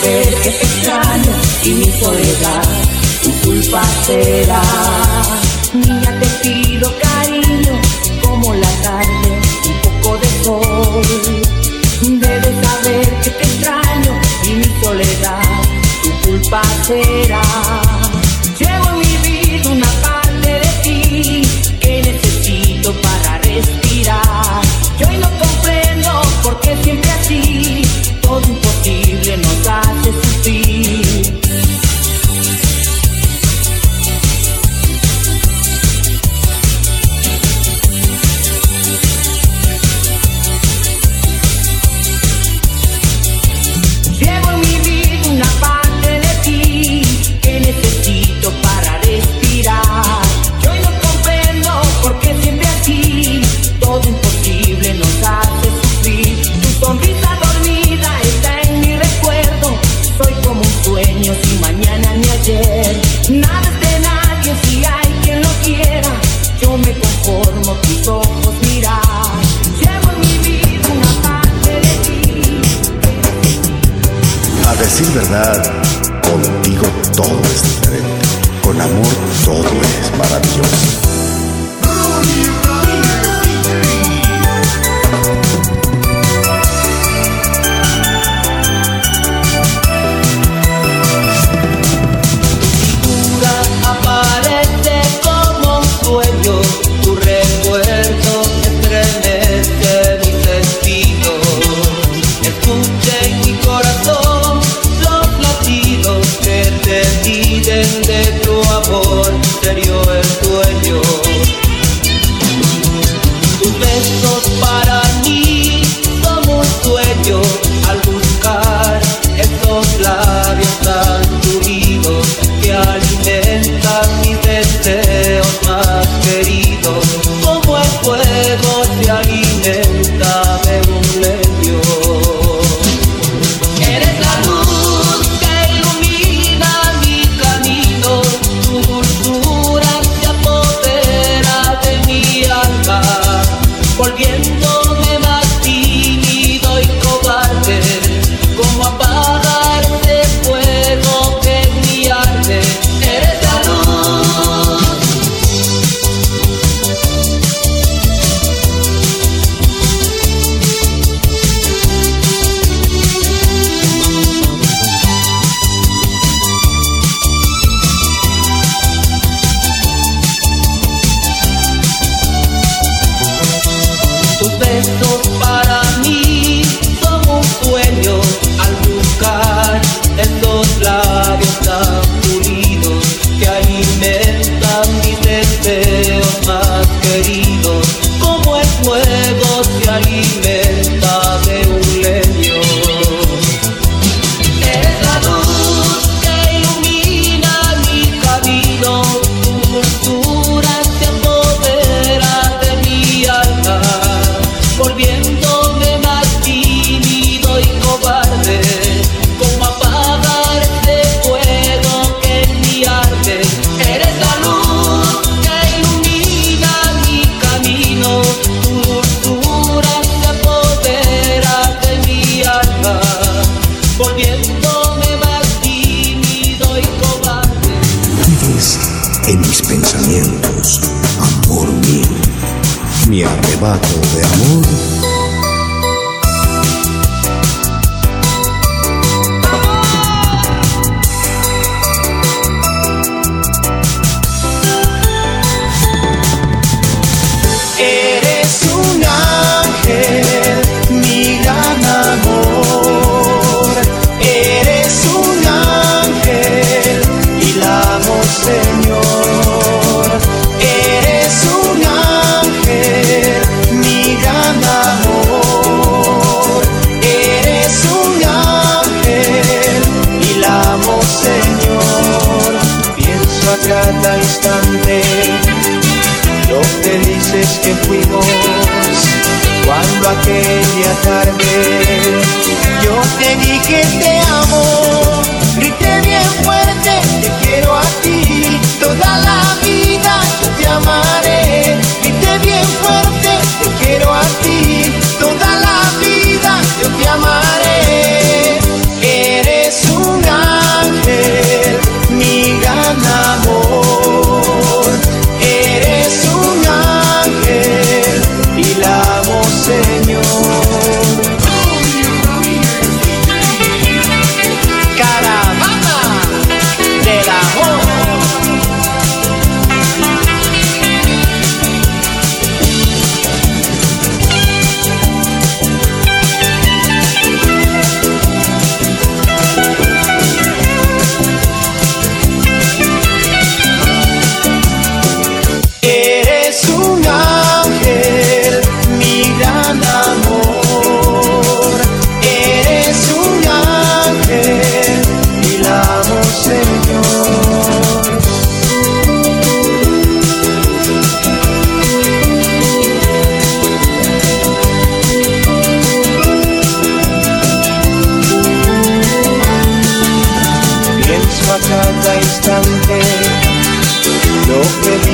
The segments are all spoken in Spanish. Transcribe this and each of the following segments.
saber que te extraño y mi soledad tu culpa será. Niña, te pido cariño como la tarde, un poco de sol. Debes saber que te extraño y mi soledad tu culpa será. Yo te dije te amo, grité bien fuerte, te quiero a ti toda la vida.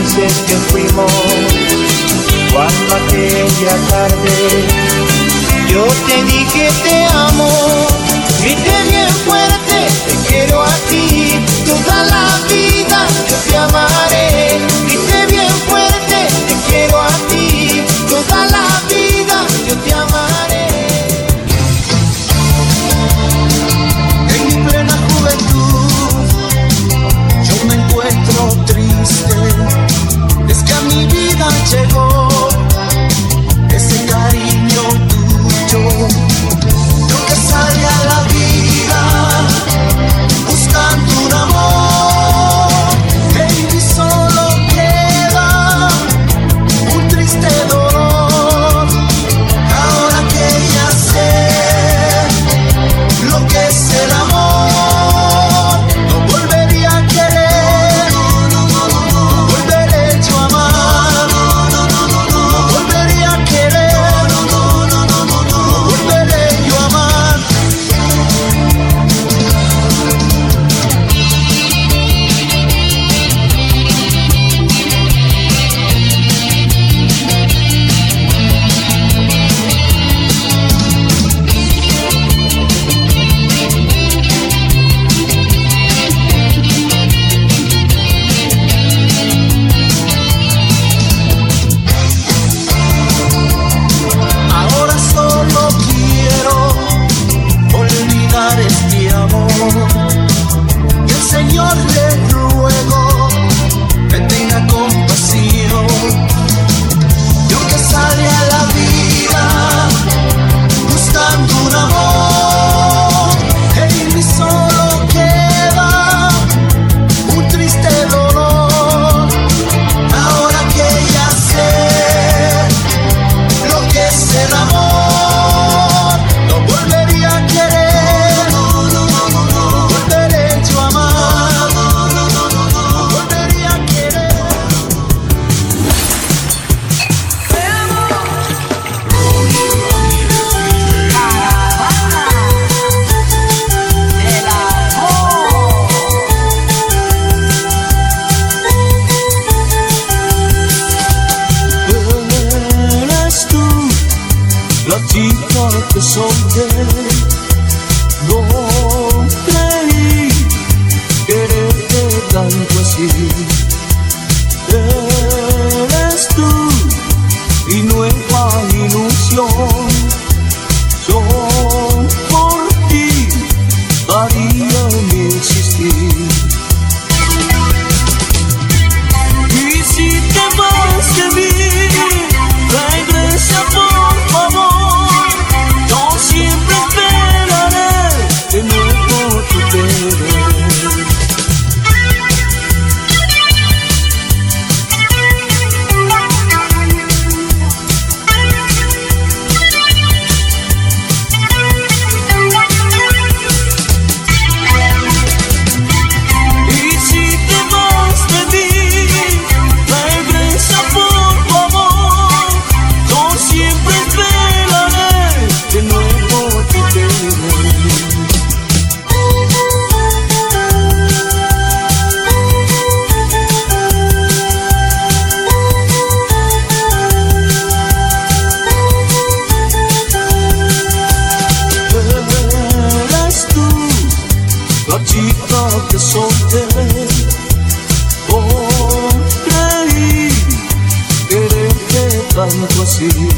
felices que fuimos cuando aquella tarde. Yo te dije te amo, grité bien fuerte, te quiero a ti, toda la vida yo te amaré, grité bien fuerte, te quiero a ti, toda la vida yo te amaré. llegó.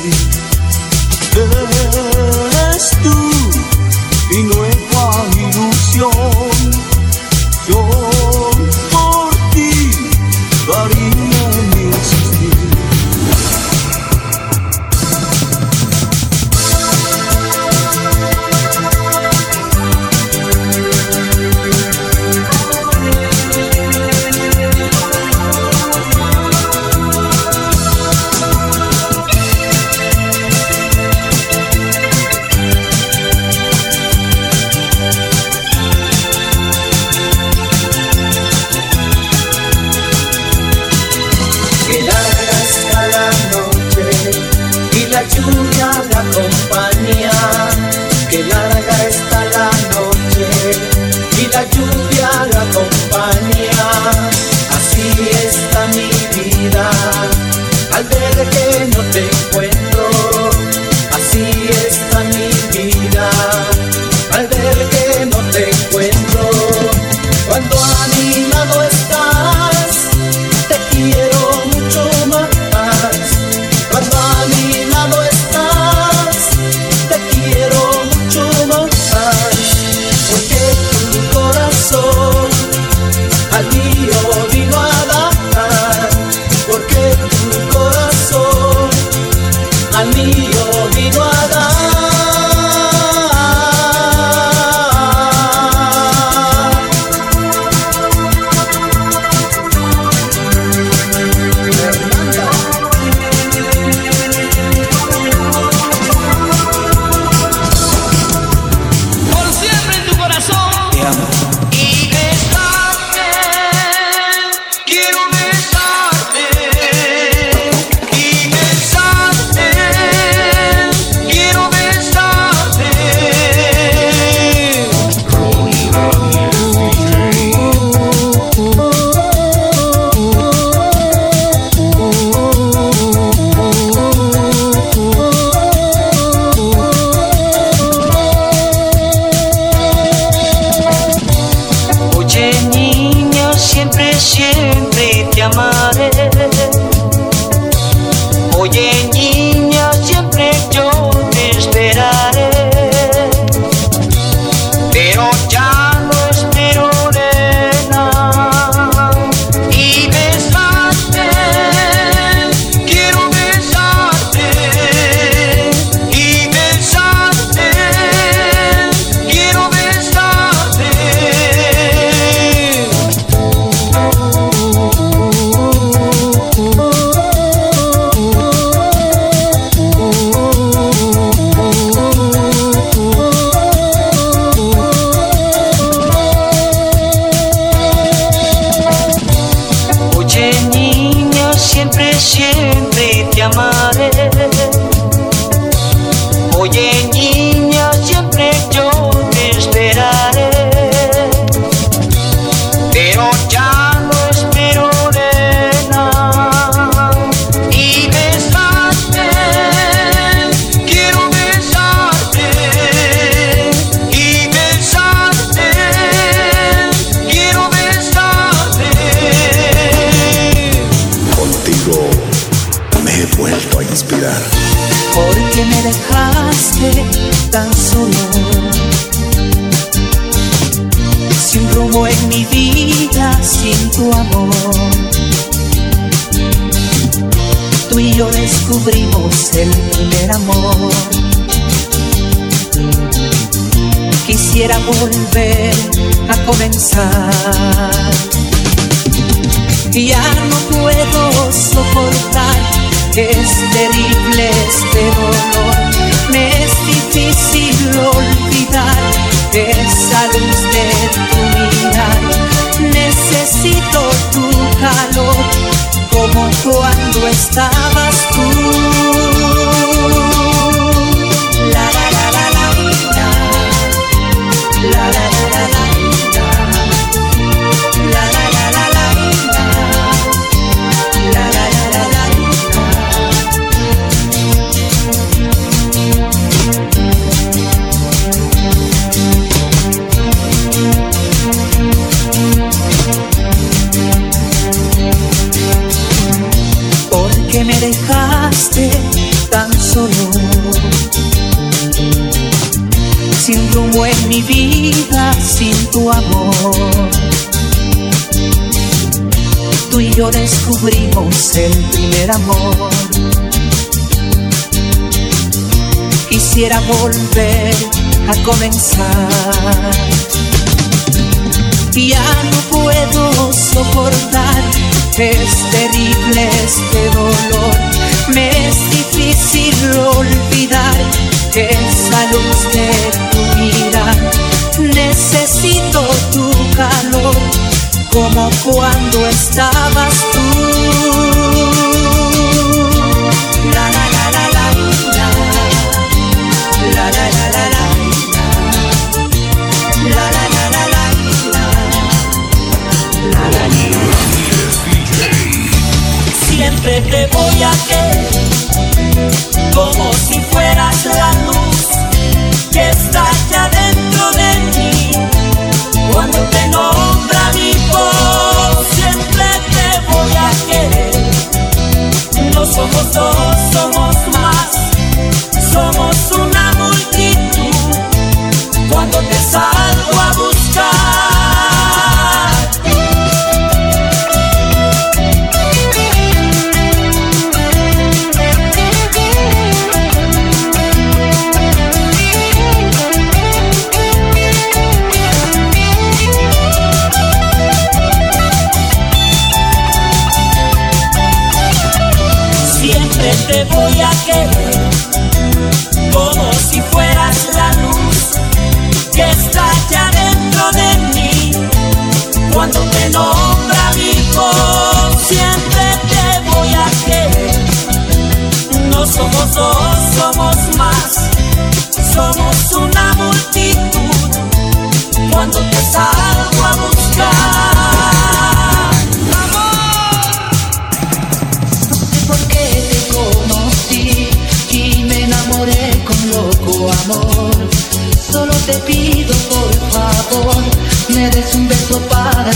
you. quisiera volver a comenzar. Ya no puedo soportar es terrible este dolor. Me es difícil olvidar esa luz de tu mirar. Necesito tu calor como cuando estabas tú. vida sin tu amor. Tú y yo descubrimos el primer amor. Quisiera volver a comenzar. Ya no puedo soportar, es terrible este dolor. Me es difícil olvidar esa luz de tu vida necesito tu calor como cuando estabas tú. La la la la la la la la la la la Siempre te voy a querer como si fueras la luz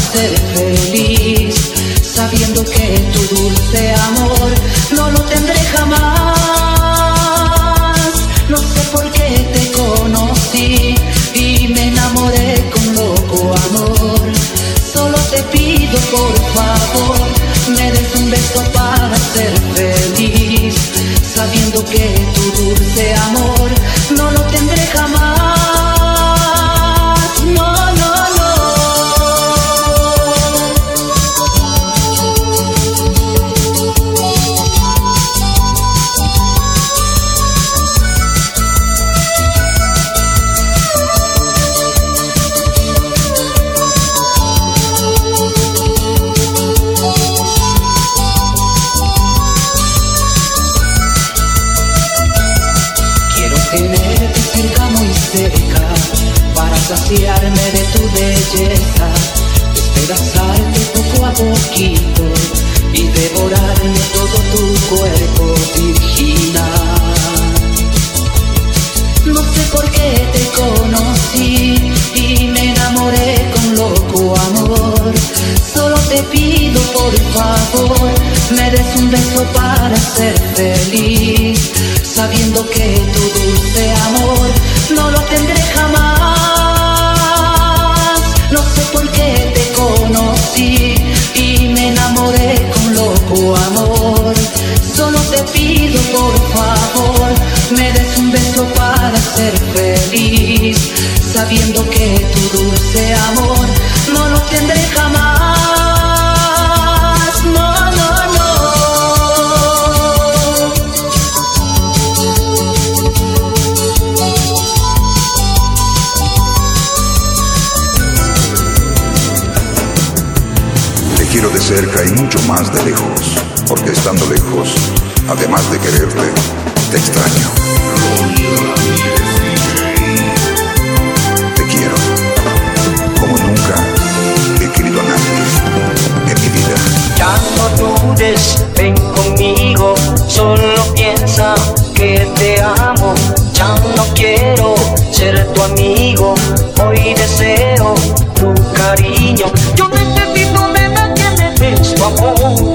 set. más de lejos, porque estando lejos, además de quererte, te extraño. Te quiero, como nunca he querido a nadie en mi vida. Ya no dudes, ven conmigo, solo piensa que te amo. Ya no quiero ser tu amigo, hoy deseo tu cariño. amor.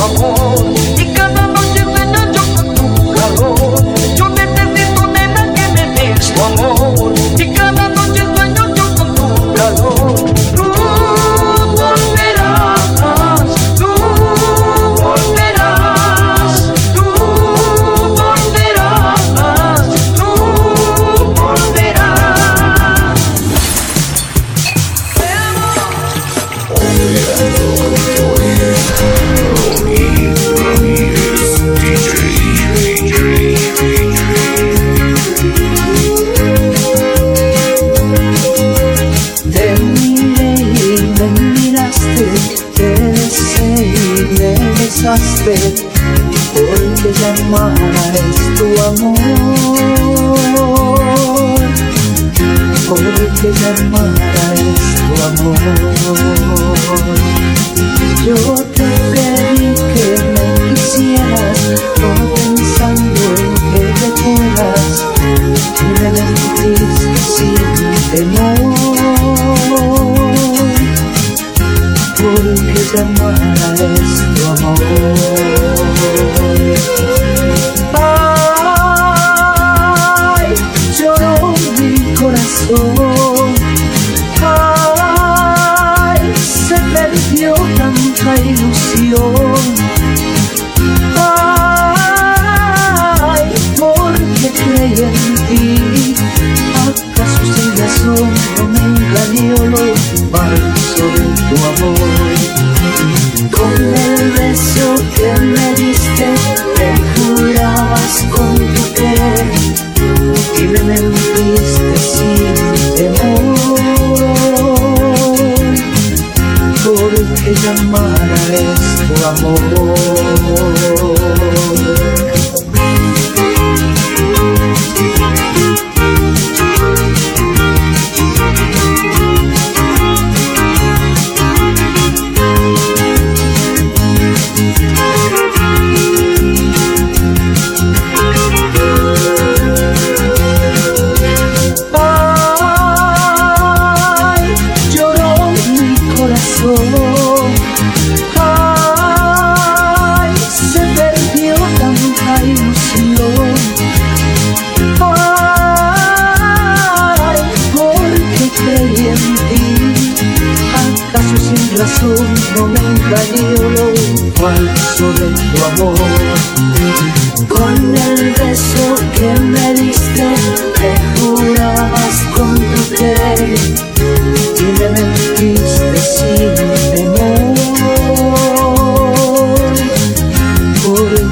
了我。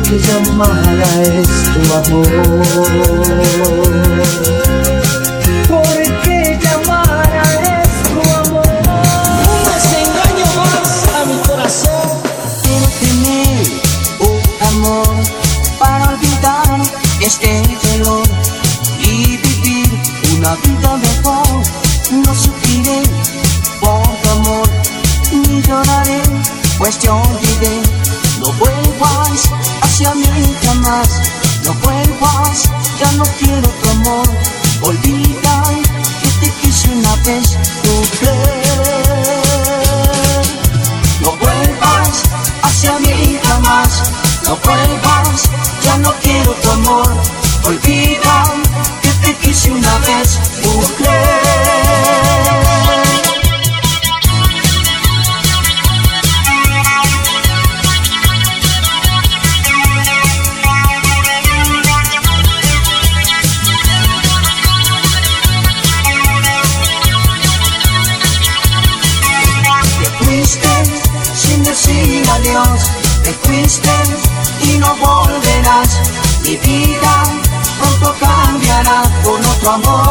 तुझ महाराज तुम हो no quiero tu amor. Olvida que te quise una vez amor.